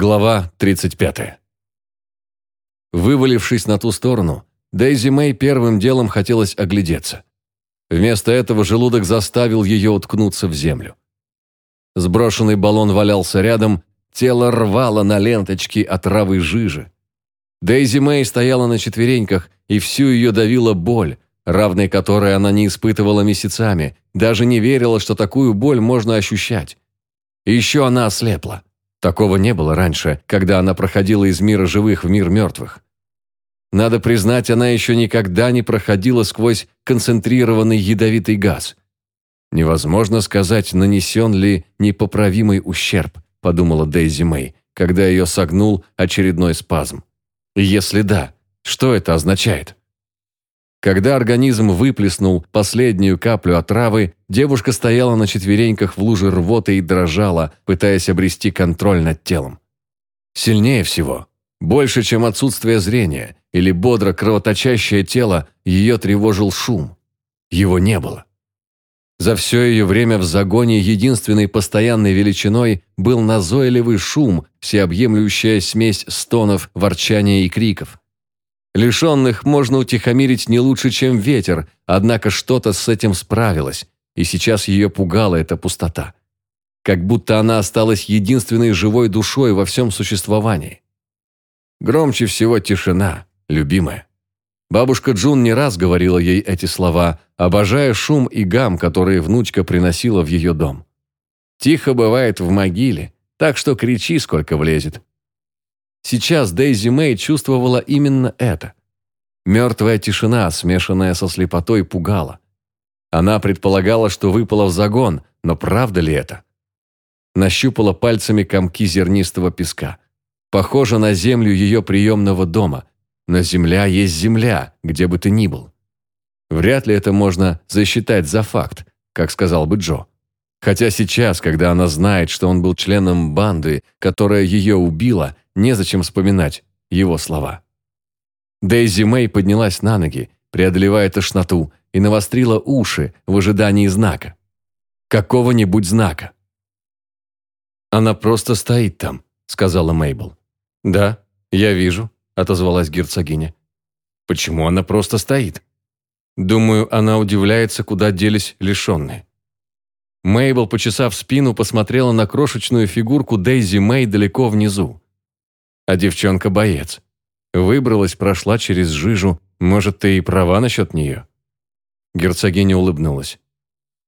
Глава 35. Вывалившись на ту сторону, Дейзи Мэй первым делом хотелось оглядеться. Вместо этого желудок заставил ее уткнуться в землю. Сброшенный баллон валялся рядом, тело рвало на ленточки от травы жижи. Дейзи Мэй стояла на четвереньках, и всю ее давила боль, равной которой она не испытывала месяцами, даже не верила, что такую боль можно ощущать. Еще она ослепла. Такого не было раньше, когда она проходила из мира живых в мир мертвых. Надо признать, она еще никогда не проходила сквозь концентрированный ядовитый газ. Невозможно сказать, нанесен ли непоправимый ущерб, подумала Дейзи Мэй, когда ее согнул очередной спазм. если да, что это означает? Когда организм выплеснул последнюю каплю отравы, девушка стояла на четвереньках в луже рвоты и дрожала, пытаясь обрести контроль над телом. Сильнее всего, больше, чем отсутствие зрения или бодро кровоточащее тело, ее тревожил шум. Его не было. За все ее время в загоне единственной постоянной величиной был назойливый шум, всеобъемлющая смесь стонов, ворчания и криков. Лишенных можно утихомирить не лучше, чем ветер, однако что-то с этим справилось, и сейчас ее пугала эта пустота. Как будто она осталась единственной живой душой во всем существовании. Громче всего тишина, любимая. Бабушка Джун не раз говорила ей эти слова, обожая шум и гам, которые внучка приносила в ее дом. Тихо бывает в могиле, так что кричи, сколько влезет. Сейчас Дейзи Мэй чувствовала именно это. Мертвая тишина, смешанная со слепотой, пугала. Она предполагала, что выпала в загон, но правда ли это? Нащупала пальцами комки зернистого песка. Похоже на землю ее приемного дома. Но земля есть земля, где бы ты ни был. Вряд ли это можно засчитать за факт, как сказал бы Джо. Хотя сейчас, когда она знает, что он был членом банды, которая ее убила, незачем вспоминать его слова. Дейзи Мэй поднялась на ноги, преодолевая тошноту, и навострила уши в ожидании знака. Какого-нибудь знака. «Она просто стоит там», — сказала Мейбл. «Да, я вижу», — отозвалась герцогиня. «Почему она просто стоит?» Думаю, она удивляется, куда делись лишенные. Мейбл, почесав спину, посмотрела на крошечную фигурку Дейзи Мэй далеко внизу. А девчонка боец. Выбралась, прошла через жижу. Может, ты и права насчет нее?» Герцогиня улыбнулась.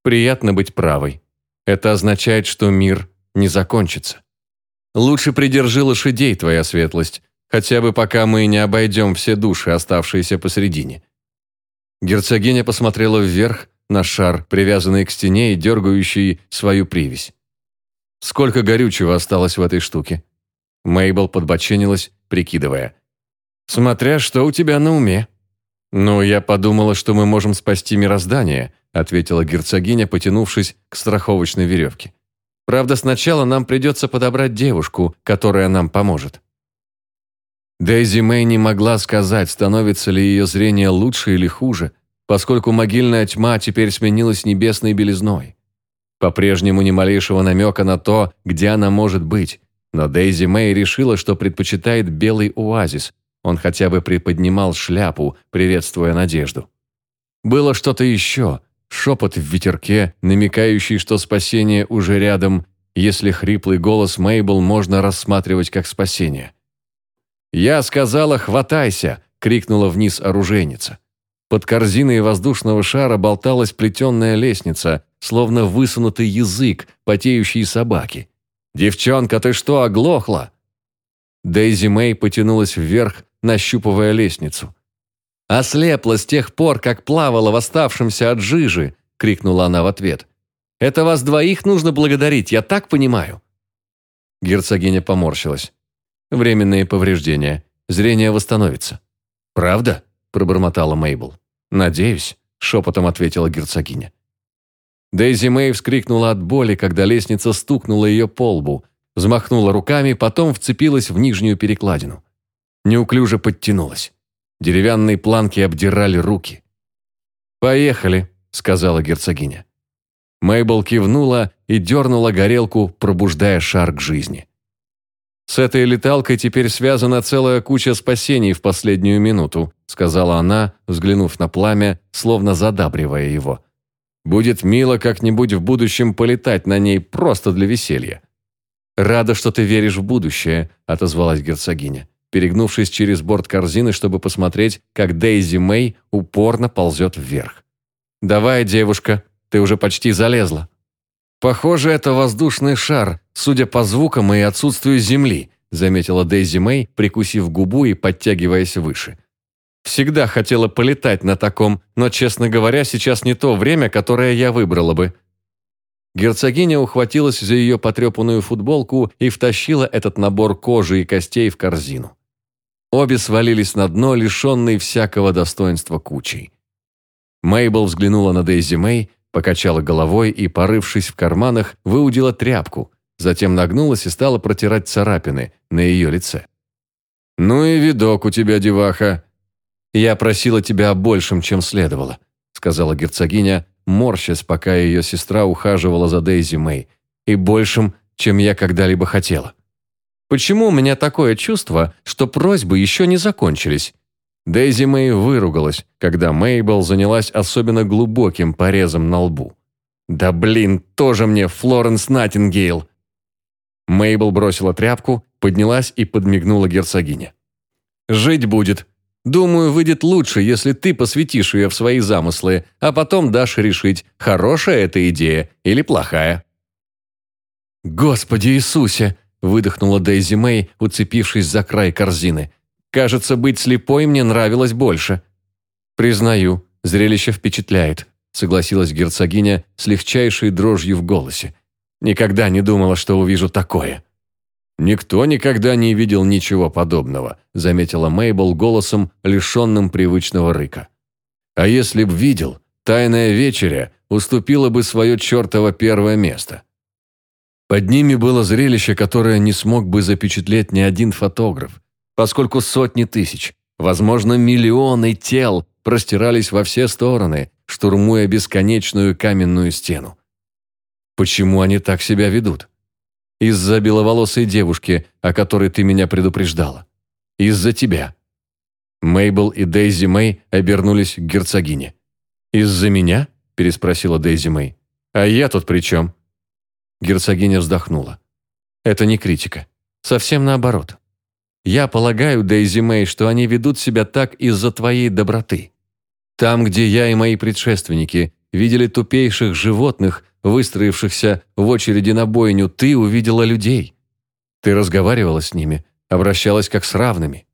«Приятно быть правой. Это означает, что мир не закончится. Лучше придержи лошадей, твоя светлость, хотя бы пока мы не обойдем все души, оставшиеся посредине». Герцогиня посмотрела вверх на шар, привязанный к стене и дергающий свою привязь. «Сколько горючего осталось в этой штуке?» Мейбл подбоченилась, прикидывая. «Смотря что у тебя на уме». «Ну, я подумала, что мы можем спасти мироздание», ответила герцогиня, потянувшись к страховочной веревке. «Правда, сначала нам придется подобрать девушку, которая нам поможет». Дейзи Мэй не могла сказать, становится ли ее зрение лучше или хуже, поскольку могильная тьма теперь сменилась небесной белизной. По-прежнему ни малейшего намека на то, где она может быть, но Дейзи Мэй решила, что предпочитает белый оазис. Он хотя бы приподнимал шляпу, приветствуя надежду. Было что-то еще, шепот в ветерке, намекающий, что спасение уже рядом, если хриплый голос Мейбл можно рассматривать как спасение. «Я сказала, хватайся!» — крикнула вниз оружейница. Под корзиной воздушного шара болталась плетенная лестница, словно высунутый язык потеющей собаки. «Девчонка, ты что, оглохла?» Дейзи Мэй потянулась вверх, нащупывая лестницу. «Ослепла с тех пор, как плавала в оставшемся от жижи!» — крикнула она в ответ. «Это вас двоих нужно благодарить, я так понимаю?» Герцогиня поморщилась. «Временные повреждения. Зрение восстановится». «Правда?» – пробормотала Мейбл. «Надеюсь», – шепотом ответила герцогиня. Дейзи Мэй вскрикнула от боли, когда лестница стукнула ее по лбу, взмахнула руками, потом вцепилась в нижнюю перекладину. Неуклюже подтянулась. Деревянные планки обдирали руки. «Поехали», — сказала герцогиня. Мейбл кивнула и дернула горелку, пробуждая шар к жизни. «С этой леталкой теперь связана целая куча спасений в последнюю минуту», сказала она, взглянув на пламя, словно задабривая его. «Будет мило как-нибудь в будущем полетать на ней просто для веселья». «Рада, что ты веришь в будущее», отозвалась герцогиня, перегнувшись через борт корзины, чтобы посмотреть, как Дейзи Мэй упорно ползет вверх. «Давай, девушка, ты уже почти залезла». «Похоже, это воздушный шар, судя по звукам и отсутствию земли», заметила Дейзи Мэй, прикусив губу и подтягиваясь выше. «Всегда хотела полетать на таком, но, честно говоря, сейчас не то время, которое я выбрала бы». Герцогиня ухватилась за ее потрепанную футболку и втащила этот набор кожи и костей в корзину. Обе свалились на дно, лишенные всякого достоинства кучей. Мейбл взглянула на Дейзи Мэй, покачала головой и, порывшись в карманах, выудила тряпку, затем нагнулась и стала протирать царапины на ее лице. «Ну и видок у тебя, деваха!» «Я просила тебя о большем, чем следовало», сказала герцогиня, морщась, пока ее сестра ухаживала за Дейзи Мэй, «и большим, чем я когда-либо хотела. Почему у меня такое чувство, что просьбы еще не закончились, Дейзи Мэй выругалась, когда Мейбл занялась особенно глубоким порезом на лбу. «Да блин, тоже мне Флоренс Наттингейл!» Мейбл бросила тряпку, поднялась и подмигнула герцогине. «Жить будет. Думаю, выйдет лучше, если ты посвятишь ее в свои замыслы, а потом дашь решить, хорошая эта идея или плохая». «Господи Иисусе!» – выдохнула Дейзи Мэй, уцепившись за край корзины – Кажется, быть слепой мне нравилось больше. Признаю, зрелище впечатляет, согласилась герцогиня с легчайшей дрожью в голосе. Никогда не думала, что увижу такое. Никто никогда не видел ничего подобного, заметила Мейбл голосом, лишенным привычного рыка. А если б видел, тайная вечеря уступила бы свое чертово первое место. Под ними было зрелище, которое не смог бы запечатлеть ни один фотограф, поскольку сотни тысяч, возможно, миллионы тел простирались во все стороны, штурмуя бесконечную каменную стену. Почему они так себя ведут? Из-за беловолосой девушки, о которой ты меня предупреждала. Из-за тебя. Мейбл и Дейзи Мэй обернулись к герцогине. «Из-за меня?» – переспросила Дейзи Мэй. «А я тут при чем?» Герцогиня вздохнула. «Это не критика. Совсем наоборот. Я полагаю, Дейзи Мэй, что они ведут себя так из-за твоей доброты. Там, где я и мои предшественники видели тупейших животных, выстроившихся в очереди на бойню, ты увидела людей. Ты разговаривала с ними, обращалась как с равными.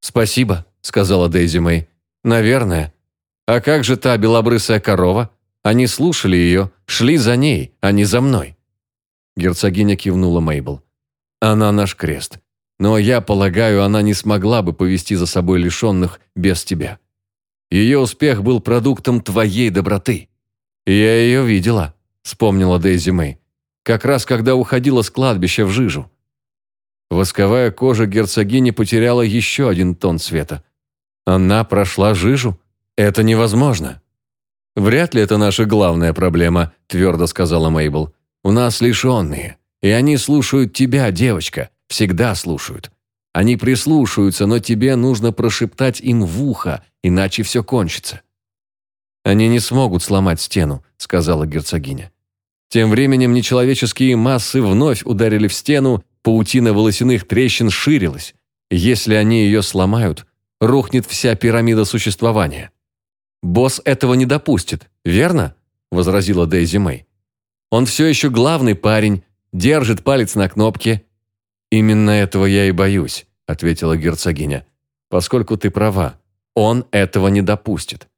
«Спасибо», — сказала Дейзи Мэй. «Наверное. А как же та белобрысая корова? Они слушали ее, шли за ней, а не за мной». Герцогиня кивнула Мейбл. «Она наш крест. Но я полагаю, она не смогла бы повести за собой лишенных без тебя. Ее успех был продуктом твоей доброты. Я ее видела, вспомнила Дейзи Мэй. Как раз когда уходила с кладбища в жижу. Восковая кожа герцогини потеряла еще один тон цвета. Она прошла жижу? Это невозможно. Вряд ли это наша главная проблема, твердо сказала Мейбл. У нас лишенные, и они слушают тебя, девочка, всегда слушают. Они прислушаются, но тебе нужно прошептать им в ухо, иначе все кончится». «Они не смогут сломать стену», — сказала герцогиня. Тем временем нечеловеческие массы вновь ударили в стену, паутина волосяных трещин ширилась. Если они ее сломают, рухнет вся пирамида существования. «Босс этого не допустит, верно?» – возразила Дейзи Мэй. «Он все еще главный парень, держит палец на кнопке, «Именно этого я и боюсь», – ответила герцогиня. «Поскольку ты права, он этого не допустит.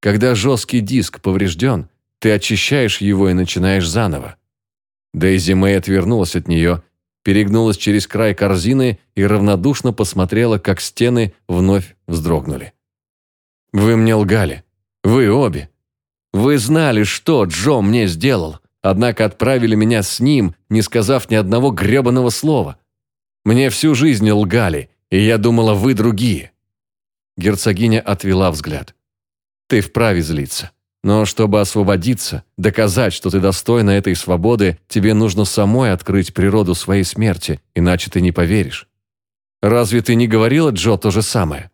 Когда жесткий диск поврежден, ты очищаешь его и начинаешь заново». Дейзи Мэй отвернулась от нее, перегнулась через край корзины и равнодушно посмотрела, как стены вновь вздрогнули. «Вы мне лгали. Вы обе. Вы знали, что Джо мне сделал, однако отправили меня с ним, не сказав ни одного гребаного слова. Мне всю жизнь лгали, и я думала, вы другие». Герцогиня отвела взгляд. «Ты вправе злиться. Но чтобы освободиться, доказать, что ты достойна этой свободы, тебе нужно самой открыть природу своей смерти, иначе ты не поверишь. Разве ты не говорила Джо то же самое?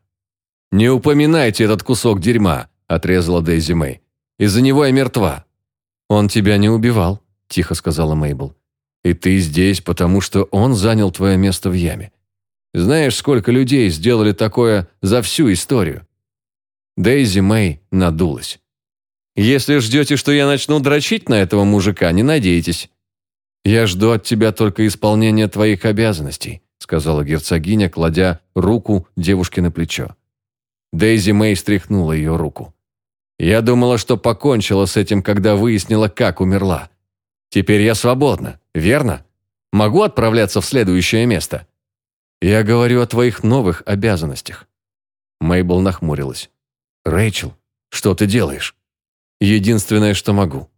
«Не упоминайте этот кусок дерьма», – отрезала Дейзи Мэй. «Из-за него я мертва». «Он тебя не убивал», – тихо сказала Мейбл. «И ты здесь, потому что он занял твое место в яме. Знаешь, сколько людей сделали такое за всю историю?» Дейзи Мэй надулась. «Если ждете, что я начну дрочить на этого мужика, не надейтесь. Я жду от тебя только исполнения твоих обязанностей», сказала герцогиня, кладя руку девушке на плечо. Дейзи Мэй стряхнула ее руку. «Я думала, что покончила с этим, когда выяснила, как умерла. Теперь я свободна, верно? Могу отправляться в следующее место?» «Я говорю о твоих новых обязанностях». Мейбл нахмурилась. «Рэйчел, что ты делаешь?» Единственное, что могу.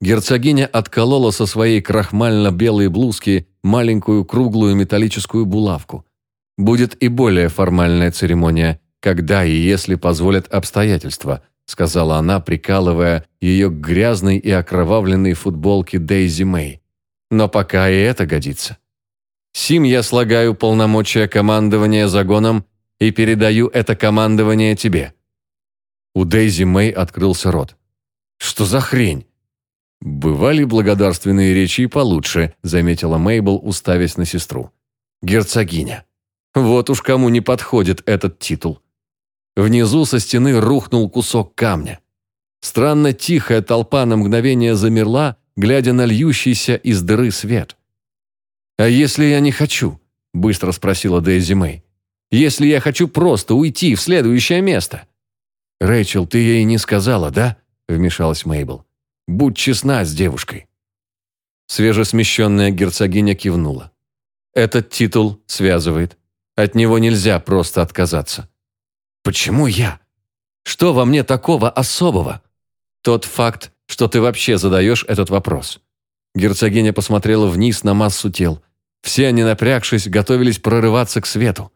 Герцогиня отколола со своей крахмально-белой блузки маленькую круглую металлическую булавку. Будет и более формальная церемония, когда и если позволят обстоятельства, сказала она, прикалывая ее к грязной и окровавленной футболке Дейзи Мэй. Но пока и это годится. Сим я слагаю полномочия командования загоном и передаю это командование тебе. У Дейзи Мэй открылся рот. «Что за хрень?» «Бывали благодарственные речи и получше», заметила Мейбл, уставясь на сестру. «Герцогиня. Вот уж кому не подходит этот титул». Внизу со стены рухнул кусок камня. Странно тихая толпа на мгновение замерла, глядя на льющийся из дыры свет. «А если я не хочу?» – быстро спросила Дейзи Мэй. «Если я хочу просто уйти в следующее место?» «Рэйчел, ты ей не сказала, да?» – вмешалась Мейбл. «Будь честна с девушкой». Свежесмещенная герцогиня кивнула. «Этот титул связывает. От него нельзя просто отказаться». «Почему я? Что во мне такого особого?» «Тот факт, что ты вообще задаешь этот вопрос». Герцогиня посмотрела вниз на массу тел. Все они, напрягшись, готовились прорываться к свету.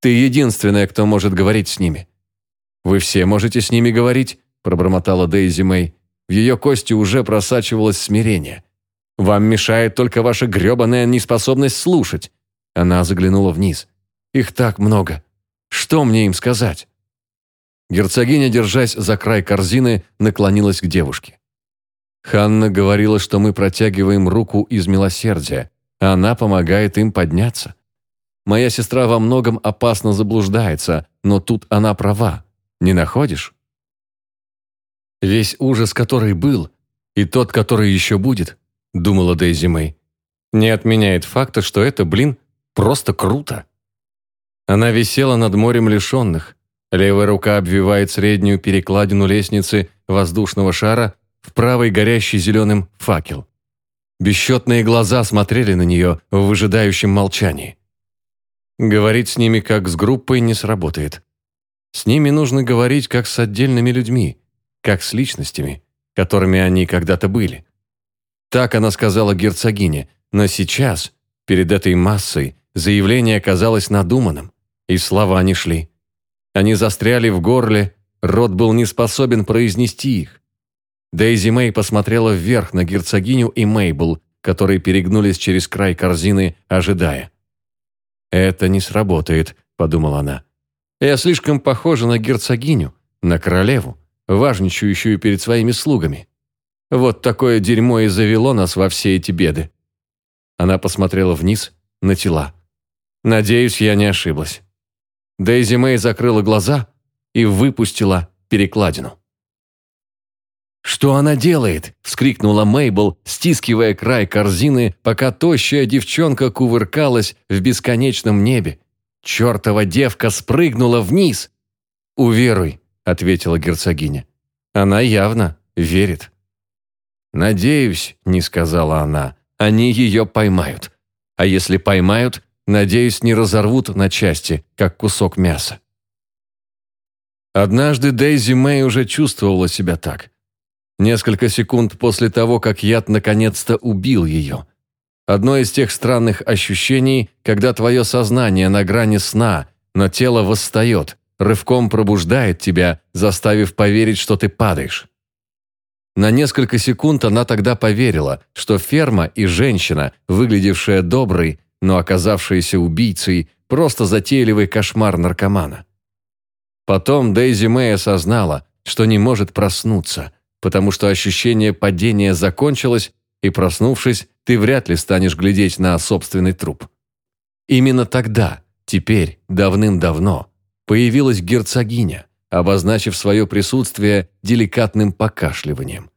Ты единственная, кто может говорить с ними. «Вы все можете с ними говорить?» – пробормотала Дейзи Мэй. В ее кости уже просачивалось смирение. «Вам мешает только ваша гребаная неспособность слушать». Она заглянула вниз. «Их так много. Что мне им сказать?» Герцогиня, держась за край корзины, наклонилась к девушке. «Ханна говорила, что мы протягиваем руку из милосердия, она помогает им подняться. Моя сестра во многом опасно заблуждается, но тут она права. Не находишь? Весь ужас, который был, и тот, который еще будет, думала Дейзи Мэй, не отменяет факта, что это, блин, просто круто. Она висела над морем лишенных. Левая рука обвивает среднюю перекладину лестницы воздушного шара, в правой горящий зеленым факел. Бесчетные глаза смотрели на нее в выжидающем молчании. Говорить с ними как с группой не сработает. С ними нужно говорить как с отдельными людьми, как с личностями, которыми они когда-то были. Так она сказала герцогине, но сейчас, перед этой массой, заявление оказалось надуманным, и слова не шли. Они застряли в горле, рот был не способен произнести их. Дейзи Мэй посмотрела вверх на герцогиню и Мейбл, которые перегнулись через край корзины, ожидая. «Это не сработает», – подумала она. Я слишком похожа на герцогиню, на королеву, важничающую перед своими слугами. Вот такое дерьмо и завело нас во все эти беды. Она посмотрела вниз, на тела. Надеюсь, я не ошиблась. Дейзи Мэй закрыла глаза и выпустила перекладину. «Что она делает?» – вскрикнула Мейбл, стискивая край корзины, пока тощая девчонка кувыркалась в бесконечном небе, Чертова девка спрыгнула вниз!» «Уверуй», — ответила герцогиня. «Она явно верит». «Надеюсь», — не сказала она, — «они ее поймают. А если поймают, надеюсь, не разорвут на части, как кусок мяса». Однажды Дейзи Мэй уже чувствовала себя так. Несколько секунд после того, как яд наконец-то убил ее. Одно из тех странных ощущений, когда твое сознание на грани сна, но тело восстает, рывком пробуждает тебя, заставив поверить, что ты падаешь. На несколько секунд она тогда поверила, что ферма и женщина, выглядевшая доброй, но оказавшаяся убийцей, просто затейливый кошмар наркомана. Потом Дейзи Мэй осознала, что не может проснуться, потому что ощущение падения закончилось, и, проснувшись, ты вряд ли станешь глядеть на собственный труп. Именно тогда, теперь, давным-давно, появилась герцогиня, обозначив свое присутствие деликатным покашливанием.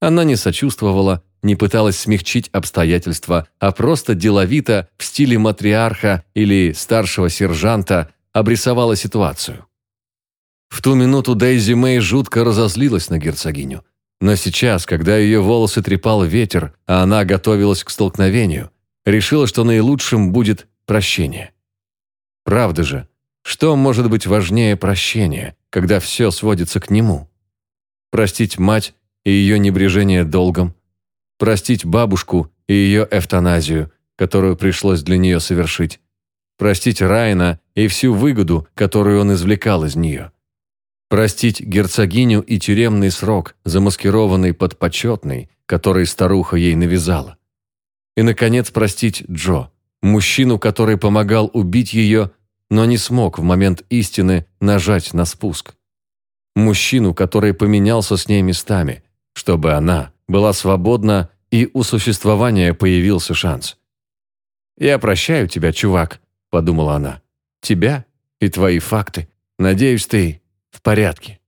Она не сочувствовала, не пыталась смягчить обстоятельства, а просто деловито в стиле матриарха или старшего сержанта обрисовала ситуацию. В ту минуту Дейзи Мэй жутко разозлилась на герцогиню. Но сейчас, когда ее волосы трепал ветер, а она готовилась к столкновению, решила, что наилучшим будет прощение. Правда же, что может быть важнее прощения, когда все сводится к нему? Простить мать и ее небрежение долгом, простить бабушку и ее эвтаназию, которую пришлось для нее совершить, простить Райна и всю выгоду, которую он извлекал из нее, простить герцогиню и тюремный срок, замаскированный под почетный, который старуха ей навязала. И, наконец, простить Джо, мужчину, который помогал убить ее но не смог в момент истины нажать на спуск. Мужчину, который поменялся с ней местами, чтобы она была свободна и у существования появился шанс. «Я прощаю тебя, чувак», – подумала она. «Тебя и твои факты. Надеюсь, ты в порядке».